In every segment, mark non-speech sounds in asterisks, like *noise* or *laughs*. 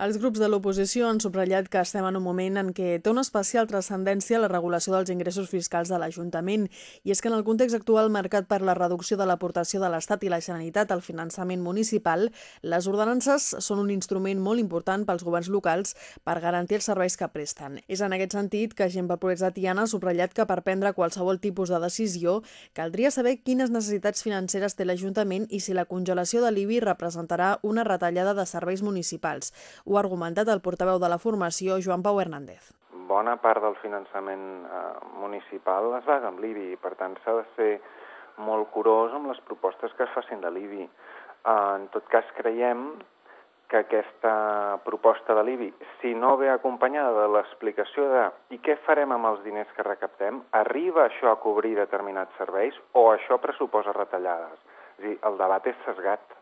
Els grups de l'oposició han subratllat que estem en un moment en què té una especial transcendència la regulació dels ingressos fiscals de l'Ajuntament i és que en el context actual marcat per la reducció de l'aportació de l'Estat i la Generalitat al finançament municipal, les ordenances són un instrument molt important pels governs locals per garantir els serveis que presten. És en aquest sentit que Gent de Tiana ha subratllat que per prendre qualsevol tipus de decisió caldria saber quines necessitats financeres té l'Ajuntament i si la congelació de l'IBI representarà una retallada de serveis municipals. Ho ha argumentat el portaveu de la formació, Joan Pau Hernández. Bona part del finançament eh, municipal es basa en l'IBI per tant, s'ha de ser molt curós amb les propostes que es facin de l'IBI. Eh, en tot cas, creiem que aquesta proposta de l'IBI, si no ve acompanyada de l'explicació de i què farem amb els diners que recaptem, arriba això a cobrir determinats serveis o això pressuposa retallades. És a dir, el debat és sesgat.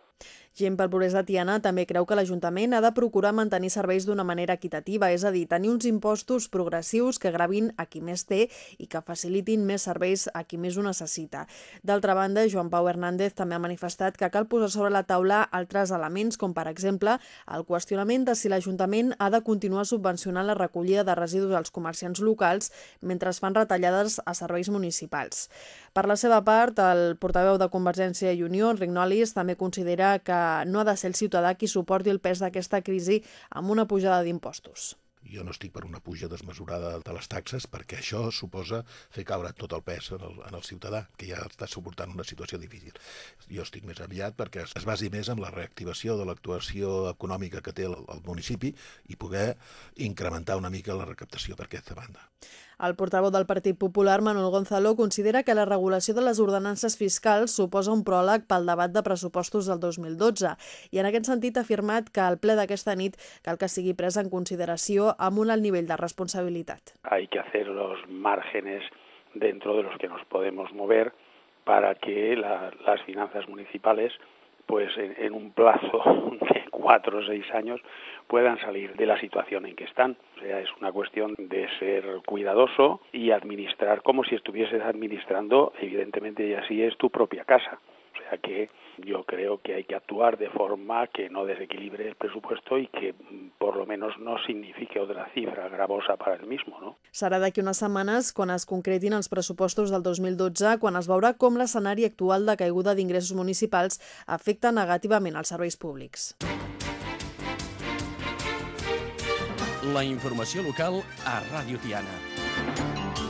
Gent pel Progrés de Tiana també creu que l'Ajuntament ha de procurar mantenir serveis d'una manera equitativa, és a dir, tenir uns impostos progressius que gravin a qui més té i que facilitin més serveis a qui més ho necessita. D'altra banda, Joan Pau Hernández també ha manifestat que cal posar sobre la taula altres elements, com per exemple el qüestionament de si l'Ajuntament ha de continuar subvencionant la recollida de residus als comerciants locals mentre es fan retallades a serveis municipals. Per la seva part, el portaveu de Convergència i Unió, Enric Nolis, també considera que no ha de ser el ciutadà qui suporti el pes d'aquesta crisi amb una pujada d'impostos. Jo no estic per una puja desmesurada de les taxes perquè això suposa fer caure tot el pes en el, en el ciutadà, que ja està suportant una situació difícil. Jo estic més aviat perquè es basi més en la reactivació de l'actuació econòmica que té el, el municipi i poder incrementar una mica la recaptació per aquesta banda. El portaveu del Partit Popular, Manuel Gonzalo, considera que la regulació de les ordenances fiscals suposa un pròleg pel debat de pressupostos del 2012 i en aquest sentit ha afirmat que el ple d'aquesta nit cal que sigui pres en consideració amb un alt nivell de responsabilitat. Hay que hacer los márgenes dentro de los que nos podemos mover para que la, las finanzas municipales pues en, en, un plazo *laughs* de cuatro o seis años puedan salir de la situación en que están. O sea, es una cuestión de ser cuidadoso y administrar como si estuvieses administrando, evidentemente, y así es tu propia casa. Sea que yo creo que hay que actuar de forma que no desequilibre el presupuesto y que por lo menos no signifique otra cifra gravosa para el mismo. No? Serà d'aquí unes setmanes quan es concretin els pressupostos del 2012, quan es veurà com l'escenari actual de caiguda d'ingressos municipals afecta negativament els serveis públics. La informació local a Ràdio Tiana.